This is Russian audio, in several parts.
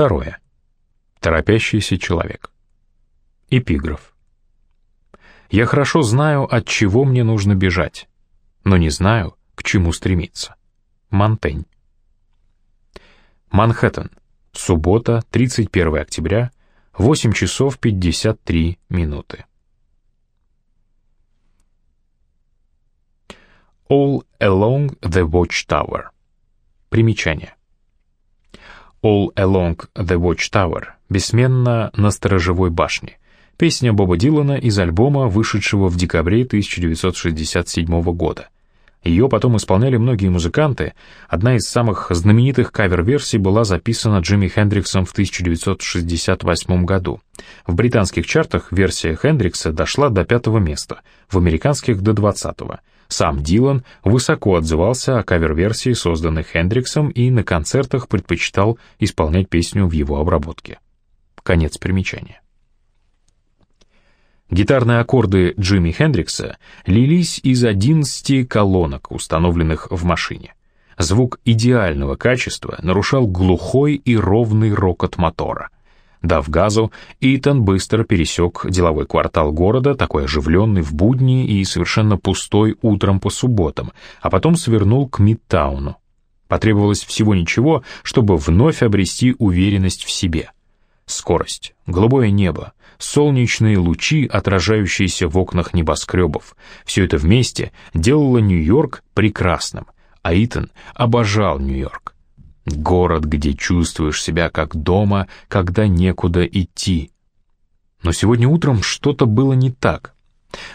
Второе. Торопящийся человек. Эпиграф. Я хорошо знаю, от чего мне нужно бежать, но не знаю, к чему стремиться. Монтень. Манхэттен. Суббота, 31 октября, 8 часов 53 минуты. All Along the Watchtower. Примечание. All Along the Watchtower, бессменно на сторожевой башне. Песня Боба Дилана из альбома, вышедшего в декабре 1967 года. Ее потом исполняли многие музыканты. Одна из самых знаменитых кавер-версий была записана Джимми Хендриксом в 1968 году. В британских чартах версия Хендрикса дошла до пятого места, в американских — до двадцатого. Сам Дилан высоко отзывался о кавер-версии, созданной Хендриксом, и на концертах предпочитал исполнять песню в его обработке. Конец примечания. Гитарные аккорды Джимми Хендрикса лились из 11 колонок, установленных в машине. Звук идеального качества нарушал глухой и ровный рокот мотора. Дав газу, Итан быстро пересек деловой квартал города, такой оживленный в будни и совершенно пустой утром по субботам, а потом свернул к Мидтауну. Потребовалось всего ничего, чтобы вновь обрести уверенность в себе. Скорость, голубое небо, солнечные лучи, отражающиеся в окнах небоскребов. Все это вместе делало Нью-Йорк прекрасным, а Итан обожал Нью-Йорк. Город, где чувствуешь себя как дома, когда некуда идти. Но сегодня утром что-то было не так.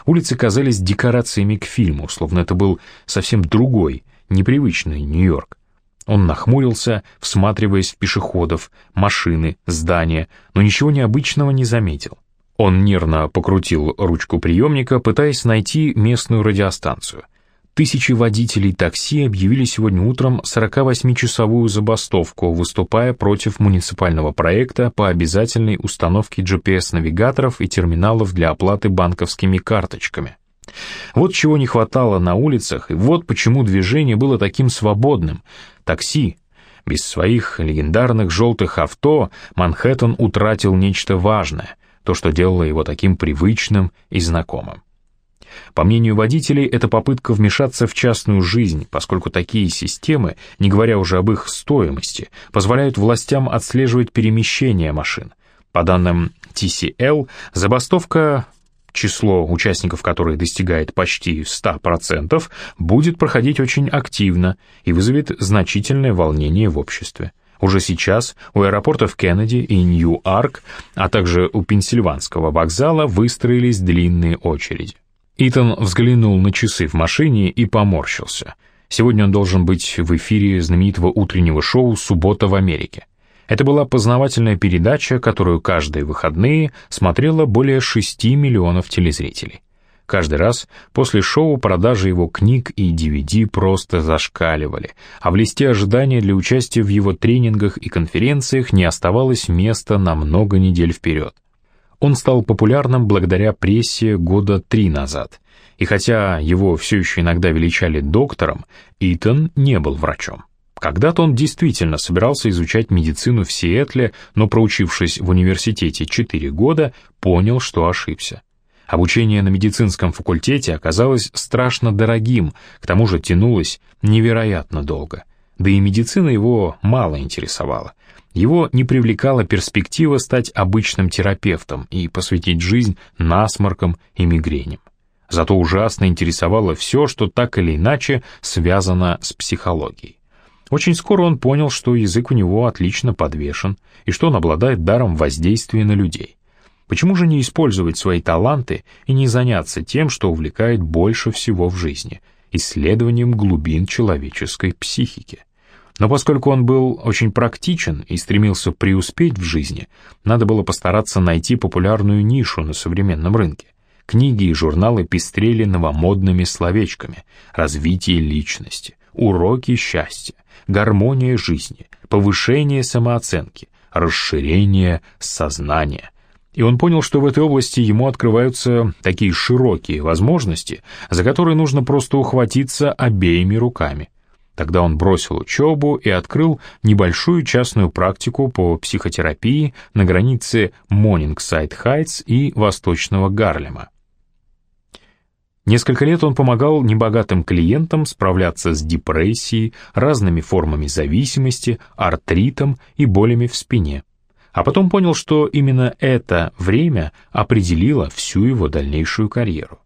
Улицы казались декорациями к фильму, словно это был совсем другой, непривычный Нью-Йорк. Он нахмурился, всматриваясь в пешеходов, машины, здания, но ничего необычного не заметил. Он нервно покрутил ручку приемника, пытаясь найти местную радиостанцию. Тысячи водителей такси объявили сегодня утром 48-часовую забастовку, выступая против муниципального проекта по обязательной установке GPS-навигаторов и терминалов для оплаты банковскими карточками. Вот чего не хватало на улицах, и вот почему движение было таким свободным. Такси. Без своих легендарных желтых авто Манхэттен утратил нечто важное, то, что делало его таким привычным и знакомым. По мнению водителей, это попытка вмешаться в частную жизнь, поскольку такие системы, не говоря уже об их стоимости, позволяют властям отслеживать перемещение машин. По данным TCL, забастовка число участников которой достигает почти 100%, будет проходить очень активно и вызовет значительное волнение в обществе. Уже сейчас у аэропортов Кеннеди и Нью-Арк, а также у Пенсильванского вокзала выстроились длинные очереди. Итан взглянул на часы в машине и поморщился. Сегодня он должен быть в эфире знаменитого утреннего шоу «Суббота в Америке». Это была познавательная передача, которую каждые выходные смотрело более 6 миллионов телезрителей. Каждый раз после шоу продажи его книг и DVD просто зашкаливали, а в листе ожидания для участия в его тренингах и конференциях не оставалось места на много недель вперед. Он стал популярным благодаря прессе года три назад, и хотя его все еще иногда величали доктором, Итан не был врачом. Когда-то он действительно собирался изучать медицину в Сиэтле, но, проучившись в университете 4 года, понял, что ошибся. Обучение на медицинском факультете оказалось страшно дорогим, к тому же тянулось невероятно долго. Да и медицина его мало интересовала. Его не привлекала перспектива стать обычным терапевтом и посвятить жизнь насморкам и мигреням. Зато ужасно интересовало все, что так или иначе связано с психологией. Очень скоро он понял, что язык у него отлично подвешен и что он обладает даром воздействия на людей. Почему же не использовать свои таланты и не заняться тем, что увлекает больше всего в жизни — исследованием глубин человеческой психики? Но поскольку он был очень практичен и стремился преуспеть в жизни, надо было постараться найти популярную нишу на современном рынке. Книги и журналы пестрели новомодными словечками «развитие личности», «уроки счастья», гармония жизни, повышение самооценки, расширение сознания. И он понял, что в этой области ему открываются такие широкие возможности, за которые нужно просто ухватиться обеими руками. Тогда он бросил учебу и открыл небольшую частную практику по психотерапии на границе Монингсайд-Хайтс и Восточного Гарлема. Несколько лет он помогал небогатым клиентам справляться с депрессией, разными формами зависимости, артритом и болями в спине. А потом понял, что именно это время определило всю его дальнейшую карьеру.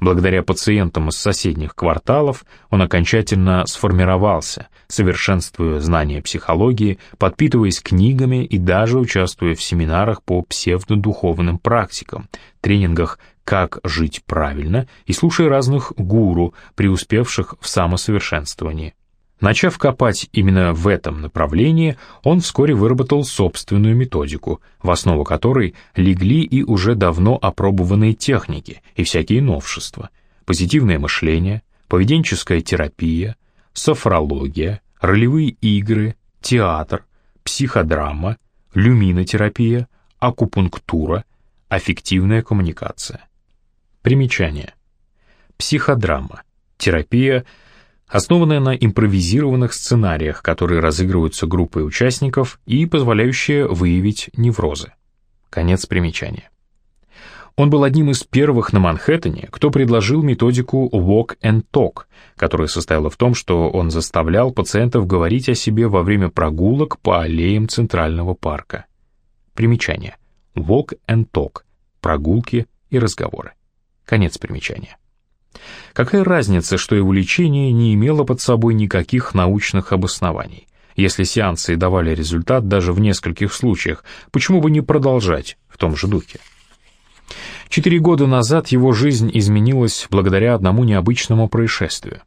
Благодаря пациентам из соседних кварталов он окончательно сформировался, совершенствуя знания психологии, подпитываясь книгами и даже участвуя в семинарах по псевдодуховным практикам, тренингах «Как жить правильно» и слушая разных гуру, преуспевших в самосовершенствовании. Начав копать именно в этом направлении, он вскоре выработал собственную методику, в основу которой легли и уже давно опробованные техники и всякие новшества, позитивное мышление, поведенческая терапия, софрология, ролевые игры, театр, психодрама, люминотерапия, акупунктура, аффективная коммуникация. Примечание. Психодрама. Терапия – основанная на импровизированных сценариях, которые разыгрываются группой участников и позволяющие выявить неврозы. Конец примечания. Он был одним из первых на Манхэттене, кто предложил методику Walk and Talk, которая состояла в том, что он заставлял пациентов говорить о себе во время прогулок по аллеям Центрального парка. Примечание. Walk and Talk. Прогулки и разговоры. Конец примечания. Какая разница, что его лечение не имело под собой никаких научных обоснований? Если сеансы давали результат даже в нескольких случаях, почему бы не продолжать в том же духе? Четыре года назад его жизнь изменилась благодаря одному необычному происшествию.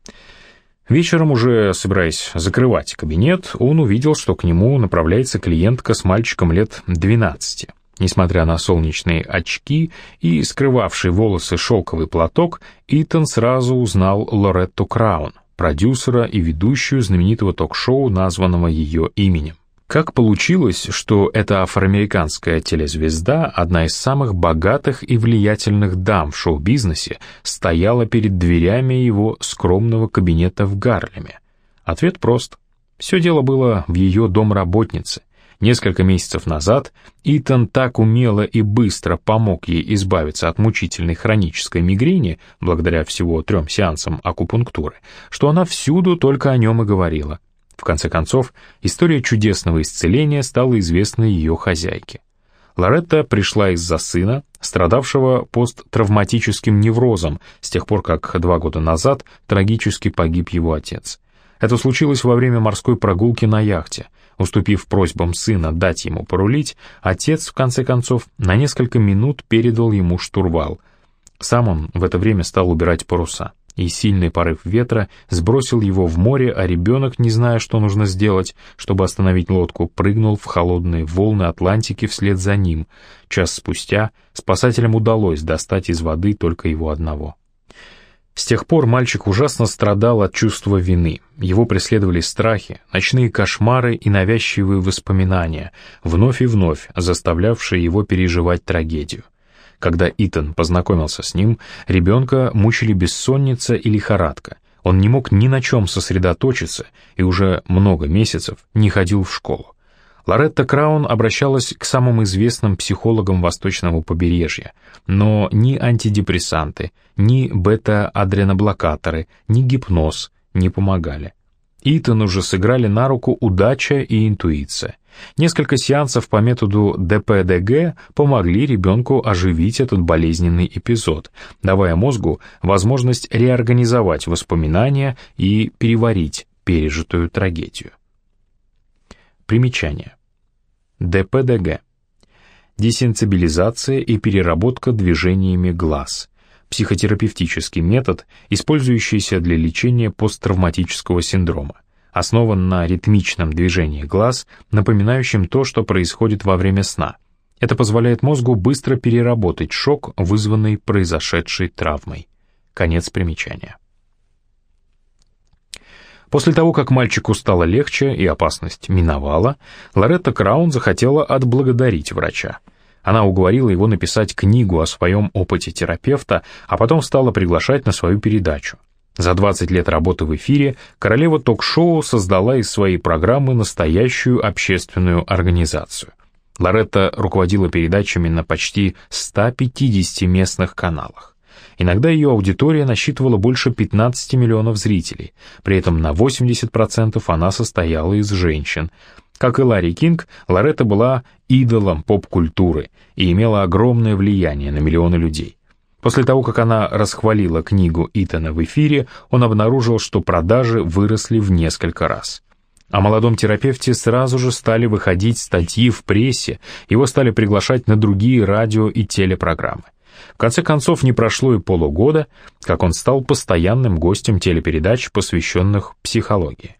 Вечером, уже собираясь закрывать кабинет, он увидел, что к нему направляется клиентка с мальчиком лет 12. Несмотря на солнечные очки и скрывавший волосы шелковый платок, Итан сразу узнал Лоретту Краун, продюсера и ведущую знаменитого ток-шоу, названного ее именем. Как получилось, что эта афроамериканская телезвезда, одна из самых богатых и влиятельных дам в шоу-бизнесе, стояла перед дверями его скромного кабинета в Гарлеме? Ответ прост. Все дело было в ее домработнице, Несколько месяцев назад Итан так умело и быстро помог ей избавиться от мучительной хронической мигрени, благодаря всего трем сеансам акупунктуры, что она всюду только о нем и говорила. В конце концов, история чудесного исцеления стала известна ее хозяйке. Лоретта пришла из-за сына, страдавшего посттравматическим неврозом с тех пор, как два года назад трагически погиб его отец. Это случилось во время морской прогулки на яхте — Уступив просьбам сына дать ему порулить, отец, в конце концов, на несколько минут передал ему штурвал. Сам он в это время стал убирать паруса, и сильный порыв ветра сбросил его в море, а ребенок, не зная, что нужно сделать, чтобы остановить лодку, прыгнул в холодные волны Атлантики вслед за ним. Час спустя спасателям удалось достать из воды только его одного. С тех пор мальчик ужасно страдал от чувства вины. Его преследовали страхи, ночные кошмары и навязчивые воспоминания, вновь и вновь заставлявшие его переживать трагедию. Когда Итан познакомился с ним, ребенка мучили бессонница и лихорадка. Он не мог ни на чем сосредоточиться и уже много месяцев не ходил в школу. Лоретта Краун обращалась к самым известным психологам восточного побережья, но ни антидепрессанты, ни бета-адреноблокаторы, ни гипноз не помогали. Итану же сыграли на руку удача и интуиция. Несколько сеансов по методу ДПДГ помогли ребенку оживить этот болезненный эпизод, давая мозгу возможность реорганизовать воспоминания и переварить пережитую трагедию. Примечание. ДПДГ. Десенсибилизация и переработка движениями глаз. Психотерапевтический метод, использующийся для лечения посттравматического синдрома. Основан на ритмичном движении глаз, напоминающем то, что происходит во время сна. Это позволяет мозгу быстро переработать шок, вызванный произошедшей травмой. Конец примечания. После того, как мальчику стало легче и опасность миновала, Лоретта Краун захотела отблагодарить врача. Она уговорила его написать книгу о своем опыте терапевта, а потом стала приглашать на свою передачу. За 20 лет работы в эфире королева ток-шоу создала из своей программы настоящую общественную организацию. Лоретта руководила передачами на почти 150 местных каналах. Иногда ее аудитория насчитывала больше 15 миллионов зрителей, при этом на 80% она состояла из женщин. Как и Ларри Кинг, Лоретта была идолом поп-культуры и имела огромное влияние на миллионы людей. После того, как она расхвалила книгу Итана в эфире, он обнаружил, что продажи выросли в несколько раз. О молодом терапевте сразу же стали выходить статьи в прессе, его стали приглашать на другие радио и телепрограммы. В конце концов, не прошло и полугода, как он стал постоянным гостем телепередач, посвященных психологии.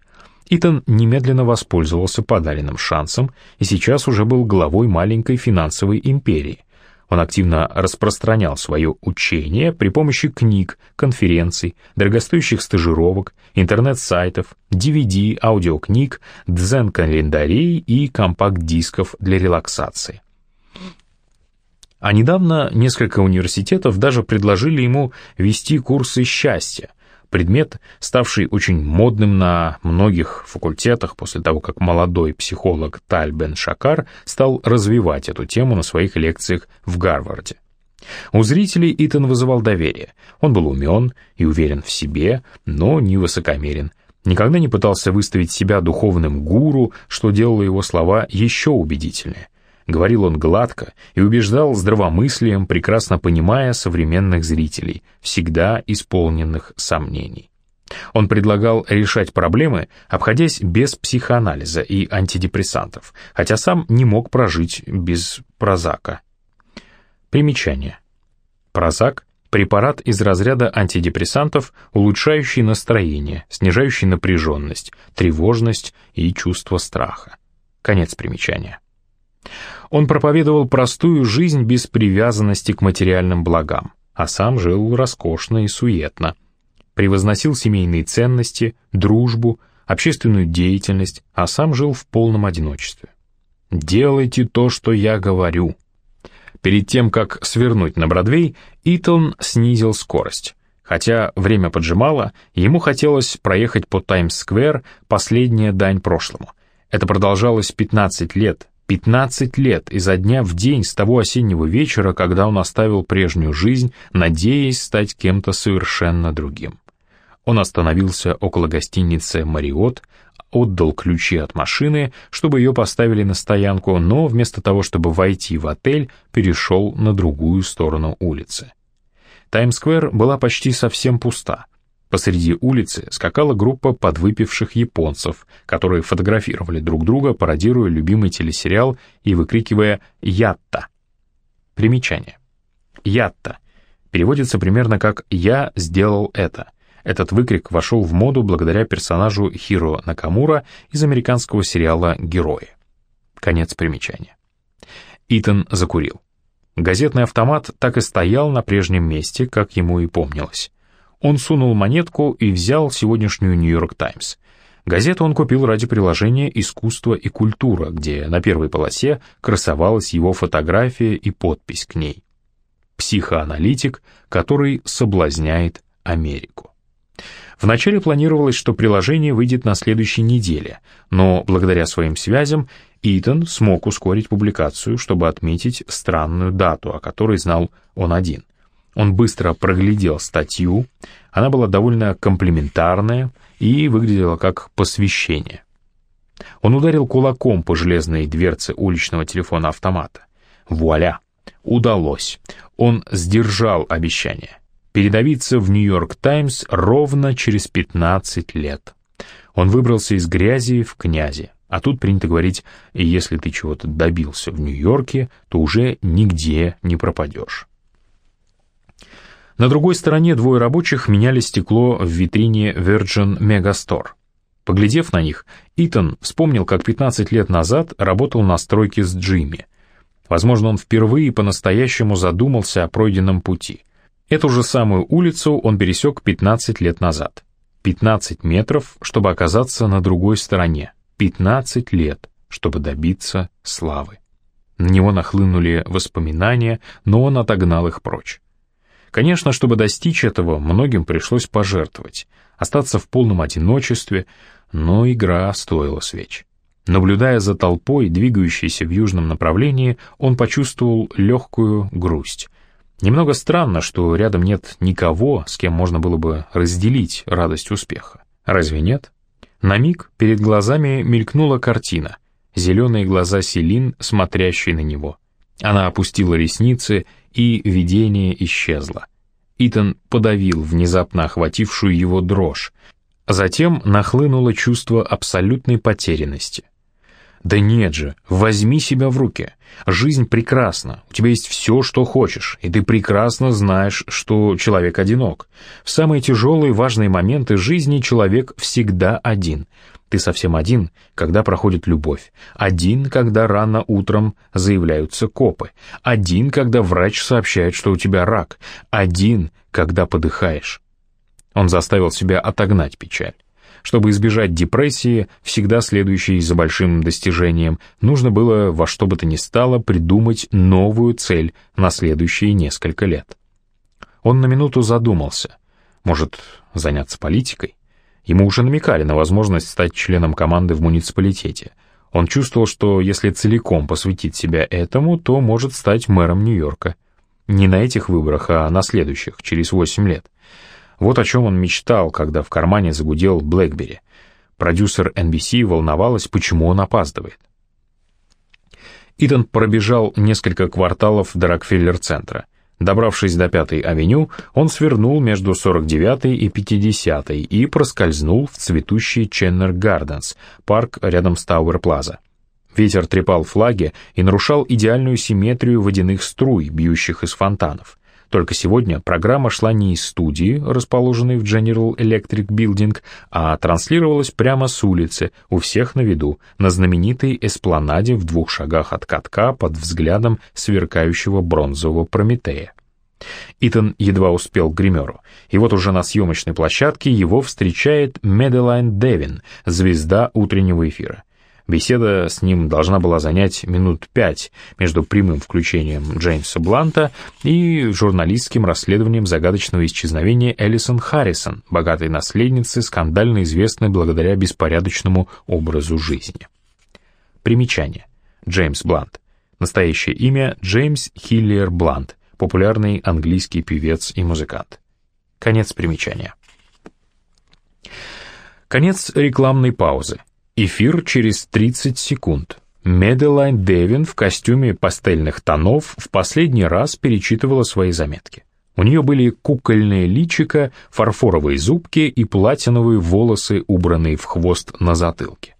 Итан немедленно воспользовался подаренным шансом и сейчас уже был главой маленькой финансовой империи, он активно распространял свое учение при помощи книг, конференций, дорогостоящих стажировок, интернет-сайтов, DVD, аудиокниг, дзен-календарей и компакт-дисков для релаксации. А недавно несколько университетов даже предложили ему вести курсы счастья, предмет, ставший очень модным на многих факультетах после того, как молодой психолог Таль Бен Шакар стал развивать эту тему на своих лекциях в Гарварде. У зрителей Итан вызывал доверие. Он был умен и уверен в себе, но не высокомерен. Никогда не пытался выставить себя духовным гуру, что делало его слова еще убедительнее. Говорил он гладко и убеждал здравомыслием, прекрасно понимая современных зрителей, всегда исполненных сомнений. Он предлагал решать проблемы, обходясь без психоанализа и антидепрессантов, хотя сам не мог прожить без прозака. Примечание. Прозак – препарат из разряда антидепрессантов, улучшающий настроение, снижающий напряженность, тревожность и чувство страха. Конец примечания. Он проповедовал простую жизнь без привязанности к материальным благам, а сам жил роскошно и суетно. Превозносил семейные ценности, дружбу, общественную деятельность, а сам жил в полном одиночестве. «Делайте то, что я говорю». Перед тем, как свернуть на Бродвей, Итон снизил скорость. Хотя время поджимало, ему хотелось проехать по Таймс-сквер последняя дань прошлому. Это продолжалось 15 лет, 15 лет изо дня в день с того осеннего вечера, когда он оставил прежнюю жизнь, надеясь стать кем-то совершенно другим. Он остановился около гостиницы «Мариот», отдал ключи от машины, чтобы ее поставили на стоянку, но вместо того, чтобы войти в отель, перешел на другую сторону улицы. Таймс-сквер была почти совсем пуста — Посреди улицы скакала группа подвыпивших японцев, которые фотографировали друг друга, пародируя любимый телесериал и выкрикивая «Ятта». Примечание. «Ятта» переводится примерно как «Я сделал это». Этот выкрик вошел в моду благодаря персонажу Хиро Накамура из американского сериала «Герои». Конец примечания. Итан закурил. Газетный автомат так и стоял на прежнем месте, как ему и помнилось. Он сунул монетку и взял сегодняшнюю «Нью-Йорк Таймс». Газету он купил ради приложения «Искусство и культура», где на первой полосе красовалась его фотография и подпись к ней. Психоаналитик, который соблазняет Америку. Вначале планировалось, что приложение выйдет на следующей неделе, но благодаря своим связям Итан смог ускорить публикацию, чтобы отметить странную дату, о которой знал он один. Он быстро проглядел статью, она была довольно комплиментарная и выглядела как посвящение. Он ударил кулаком по железной дверце уличного телефона-автомата. Вуаля! Удалось. Он сдержал обещание. Передавиться в «Нью-Йорк Таймс» ровно через 15 лет. Он выбрался из грязи в князи. А тут принято говорить, если ты чего-то добился в Нью-Йорке, то уже нигде не пропадешь. На другой стороне двое рабочих меняли стекло в витрине Virgin Megastore. Поглядев на них, Итан вспомнил, как 15 лет назад работал на стройке с Джимми. Возможно, он впервые по-настоящему задумался о пройденном пути. Эту же самую улицу он пересек 15 лет назад. 15 метров, чтобы оказаться на другой стороне. 15 лет, чтобы добиться славы. На него нахлынули воспоминания, но он отогнал их прочь. Конечно, чтобы достичь этого, многим пришлось пожертвовать, остаться в полном одиночестве, но игра стоила свеч. Наблюдая за толпой, двигающейся в южном направлении, он почувствовал легкую грусть. Немного странно, что рядом нет никого, с кем можно было бы разделить радость успеха. Разве нет? На миг перед глазами мелькнула картина. Зеленые глаза Селин, смотрящие на него. Она опустила ресницы, и видение исчезло. Итан подавил внезапно охватившую его дрожь. Затем нахлынуло чувство абсолютной потерянности. Да нет же, возьми себя в руки. Жизнь прекрасна, у тебя есть все, что хочешь, и ты прекрасно знаешь, что человек одинок. В самые тяжелые важные моменты жизни человек всегда один. Ты совсем один, когда проходит любовь. Один, когда рано утром заявляются копы. Один, когда врач сообщает, что у тебя рак. Один, когда подыхаешь. Он заставил себя отогнать печаль. Чтобы избежать депрессии, всегда следующей за большим достижением, нужно было во что бы то ни стало придумать новую цель на следующие несколько лет. Он на минуту задумался. Может, заняться политикой? Ему уже намекали на возможность стать членом команды в муниципалитете. Он чувствовал, что если целиком посвятить себя этому, то может стать мэром Нью-Йорка. Не на этих выборах, а на следующих, через 8 лет. Вот о чем он мечтал, когда в кармане загудел Блэкбери. Продюсер NBC волновалась, почему он опаздывает. Итан пробежал несколько кварталов до Рокфеллер-центра. Добравшись до Пятой авеню, он свернул между 49-й и 50-й и проскользнул в цветущий Ченнер Гарденс, парк рядом с Тауэр-Плаза. Ветер трепал флаги и нарушал идеальную симметрию водяных струй, бьющих из фонтанов. Только сегодня программа шла не из студии, расположенной в General Electric Building, а транслировалась прямо с улицы, у всех на виду, на знаменитой эспланаде в двух шагах от катка под взглядом сверкающего бронзового Прометея. Итан едва успел к гримеру, и вот уже на съемочной площадке его встречает Меделайн Девин, звезда утреннего эфира. Беседа с ним должна была занять минут пять между прямым включением Джеймса Бланта и журналистским расследованием загадочного исчезновения Элисон Харрисон, богатой наследницы, скандально известной благодаря беспорядочному образу жизни. Примечание. Джеймс Блант. Настоящее имя Джеймс Хиллер Блант, популярный английский певец и музыкант. Конец примечания. Конец рекламной паузы. Эфир через 30 секунд. Меделайн Девин в костюме пастельных тонов в последний раз перечитывала свои заметки. У нее были кукольные личика, фарфоровые зубки и платиновые волосы, убранные в хвост на затылке.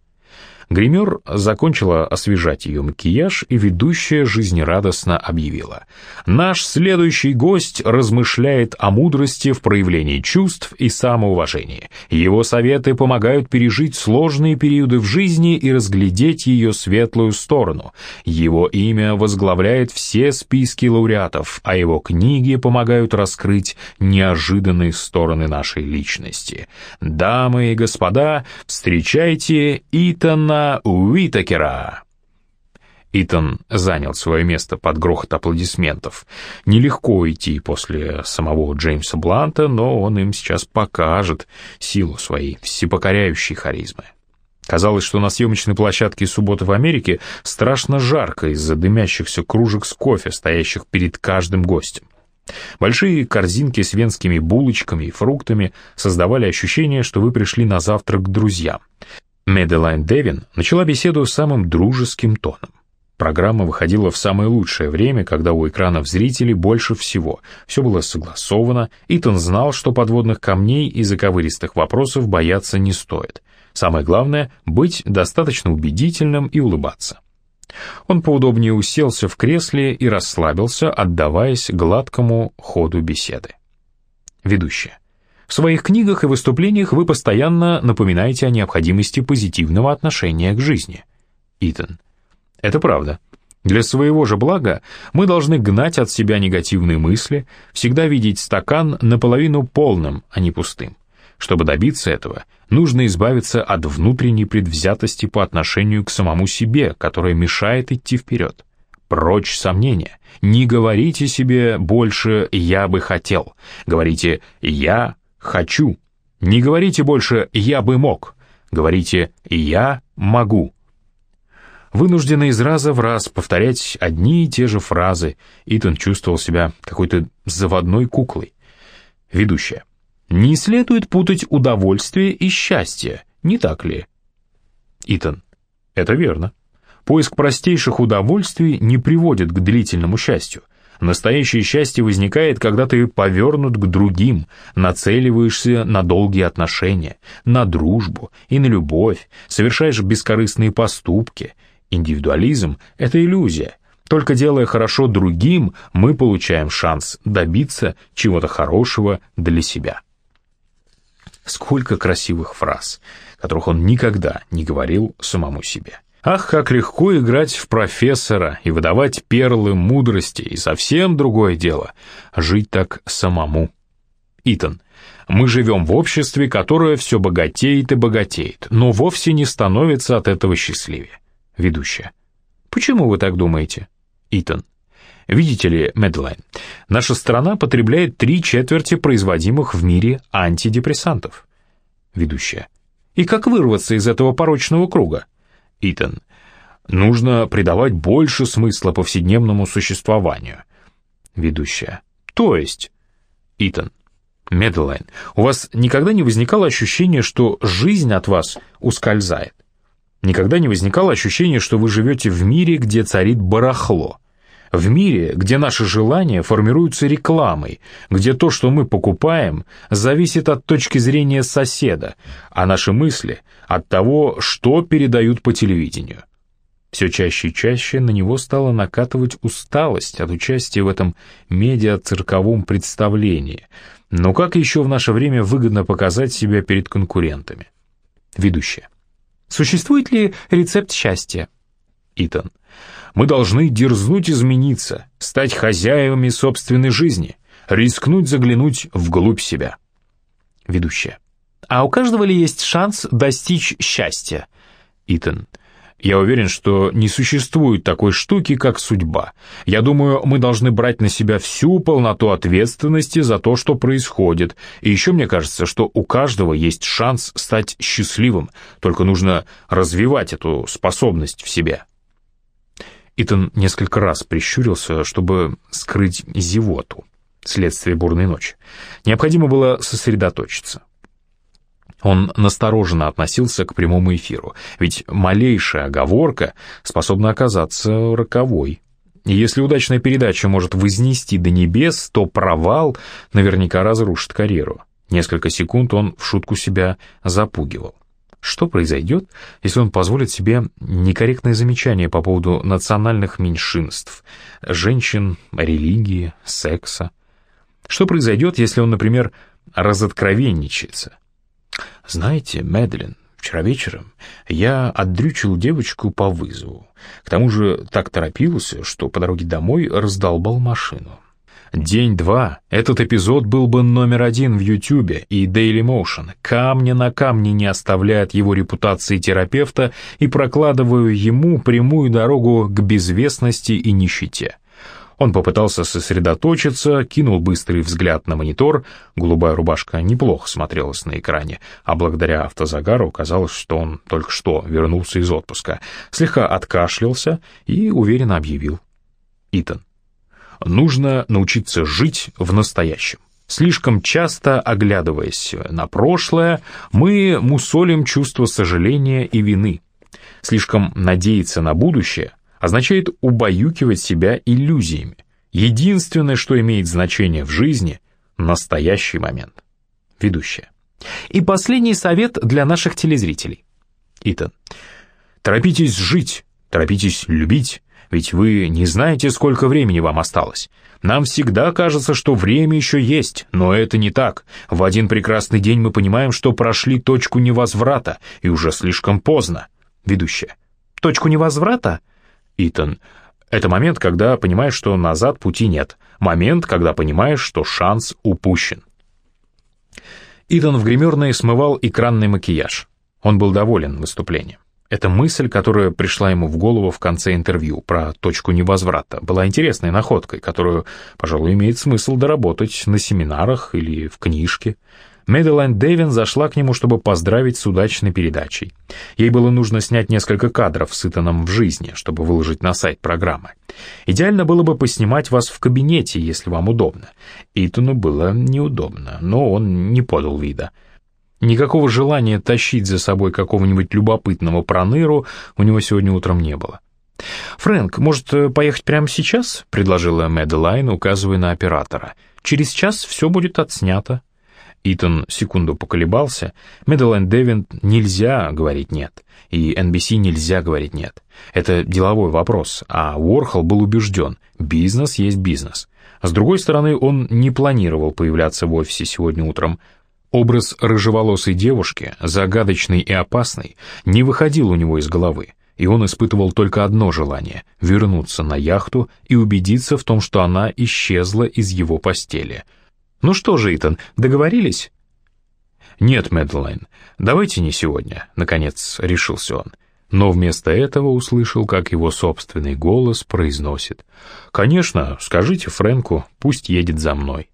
Гример закончила освежать ее макияж, и ведущая жизнерадостно объявила. «Наш следующий гость размышляет о мудрости в проявлении чувств и самоуважении. Его советы помогают пережить сложные периоды в жизни и разглядеть ее светлую сторону. Его имя возглавляет все списки лауреатов, а его книги помогают раскрыть неожиданные стороны нашей личности. Дамы и господа, встречайте Итана Уитакера!» Итан занял свое место под грохот аплодисментов. Нелегко идти после самого Джеймса Бланта, но он им сейчас покажет силу своей всепокоряющей харизмы. Казалось, что на съемочной площадке «Субботы в Америке» страшно жарко из-за дымящихся кружек с кофе, стоящих перед каждым гостем. Большие корзинки с венскими булочками и фруктами создавали ощущение, что вы пришли на завтрак к друзьям. Меделайн Девин начала беседу самым дружеским тоном. Программа выходила в самое лучшее время, когда у экранов зрителей больше всего. Все было согласовано, Итан знал, что подводных камней и заковыристых вопросов бояться не стоит. Самое главное — быть достаточно убедительным и улыбаться. Он поудобнее уселся в кресле и расслабился, отдаваясь гладкому ходу беседы. Ведущая. В своих книгах и выступлениях вы постоянно напоминаете о необходимости позитивного отношения к жизни. Итан. Это правда. Для своего же блага мы должны гнать от себя негативные мысли, всегда видеть стакан наполовину полным, а не пустым. Чтобы добиться этого, нужно избавиться от внутренней предвзятости по отношению к самому себе, которая мешает идти вперед. Прочь сомнения. Не говорите себе больше «я бы хотел». Говорите «я хочу». Не говорите больше «я бы мог». Говорите «я могу». Вынужденный из раза в раз повторять одни и те же фразы, Итан чувствовал себя какой-то заводной куклой. Ведущая. Не следует путать удовольствие и счастье, не так ли? Итан. Это верно. Поиск простейших удовольствий не приводит к длительному счастью. Настоящее счастье возникает, когда ты повернут к другим, нацеливаешься на долгие отношения, на дружбу и на любовь, совершаешь бескорыстные поступки. Индивидуализм — это иллюзия. Только делая хорошо другим, мы получаем шанс добиться чего-то хорошего для себя. Сколько красивых фраз, которых он никогда не говорил самому себе. Ах, как легко играть в профессора и выдавать перлы мудрости, и совсем другое дело — жить так самому. Итан, мы живем в обществе, которое все богатеет и богатеет, но вовсе не становится от этого счастливее. Ведущая. Почему вы так думаете? Итан. Видите ли, Медлайн, наша страна потребляет три четверти производимых в мире антидепрессантов. Ведущая. И как вырваться из этого порочного круга? Итан. Нужно придавать больше смысла повседневному существованию. Ведущая. То есть? Итан. Медлайн, у вас никогда не возникало ощущения, что жизнь от вас ускользает? Никогда не возникало ощущения, что вы живете в мире, где царит барахло? В мире, где наши желания формируются рекламой, где то, что мы покупаем, зависит от точки зрения соседа, а наши мысли — от того, что передают по телевидению. Все чаще и чаще на него стала накатывать усталость от участия в этом медиа-цирковом представлении. Но как еще в наше время выгодно показать себя перед конкурентами? Ведущая. Существует ли рецепт счастья? Итан. Мы должны дерзнуть измениться, стать хозяевами собственной жизни, рискнуть заглянуть вглубь себя. Ведущая. А у каждого ли есть шанс достичь счастья? Итан. Я уверен, что не существует такой штуки, как судьба. Я думаю, мы должны брать на себя всю полноту ответственности за то, что происходит. И еще мне кажется, что у каждого есть шанс стать счастливым, только нужно развивать эту способность в себе. Итан несколько раз прищурился, чтобы скрыть зевоту, следствие бурной ночи. Необходимо было сосредоточиться. Он настороженно относился к прямому эфиру, ведь малейшая оговорка способна оказаться роковой. И если удачная передача может вознести до небес, то провал наверняка разрушит карьеру. Несколько секунд он в шутку себя запугивал. Что произойдет, если он позволит себе некорректное замечание по поводу национальных меньшинств, женщин, религии, секса? Что произойдет, если он, например, разоткровенничается? Знаете, Мэдлин, вчера вечером я отдрючил девочку по вызову. К тому же так торопился, что по дороге домой раздолбал машину. День-два, этот эпизод был бы номер один в Ютубе, и Daily Motion. Камня на камне не оставляет его репутации терапевта и прокладываю ему прямую дорогу к безвестности и нищете. Он попытался сосредоточиться, кинул быстрый взгляд на монитор, голубая рубашка неплохо смотрелась на экране, а благодаря автозагару казалось, что он только что вернулся из отпуска, слегка откашлялся и уверенно объявил. «Итан, нужно научиться жить в настоящем. Слишком часто, оглядываясь на прошлое, мы мусолим чувство сожаления и вины. Слишком надеяться на будущее означает убаюкивать себя иллюзиями. Единственное, что имеет значение в жизни – настоящий момент. Ведущая. И последний совет для наших телезрителей. Итан. Торопитесь жить, торопитесь любить, ведь вы не знаете, сколько времени вам осталось. Нам всегда кажется, что время еще есть, но это не так. В один прекрасный день мы понимаем, что прошли точку невозврата, и уже слишком поздно. Ведущая. Точку невозврата? Итан. Это момент, когда понимаешь, что назад пути нет. Момент, когда понимаешь, что шанс упущен. Итан в гримерной смывал экранный макияж. Он был доволен выступлением. Эта мысль, которая пришла ему в голову в конце интервью про точку невозврата, была интересной находкой, которую, пожалуй, имеет смысл доработать на семинарах или в книжке. Мэдалайн Дэвин зашла к нему, чтобы поздравить с удачной передачей. Ей было нужно снять несколько кадров с Итаном в жизни, чтобы выложить на сайт программы. Идеально было бы поснимать вас в кабинете, если вам удобно. Итану было неудобно, но он не подал вида. Никакого желания тащить за собой какого-нибудь любопытного проныру у него сегодня утром не было. «Фрэнк, может, э, поехать прямо сейчас?» — предложила Мэдалайн, указывая на оператора. «Через час все будет отснято». Итан секунду поколебался. Мэдалайн Дэвин нельзя говорить «нет», и NBC нельзя говорить «нет». Это деловой вопрос, а Уорхол был убежден — бизнес есть бизнес. С другой стороны, он не планировал появляться в офисе сегодня утром, Образ рыжеволосой девушки, загадочный и опасный, не выходил у него из головы, и он испытывал только одно желание — вернуться на яхту и убедиться в том, что она исчезла из его постели. «Ну что же, Итан, договорились?» «Нет, Мэдлайн, давайте не сегодня», — наконец решился он. Но вместо этого услышал, как его собственный голос произносит. «Конечно, скажите Фрэнку, пусть едет за мной».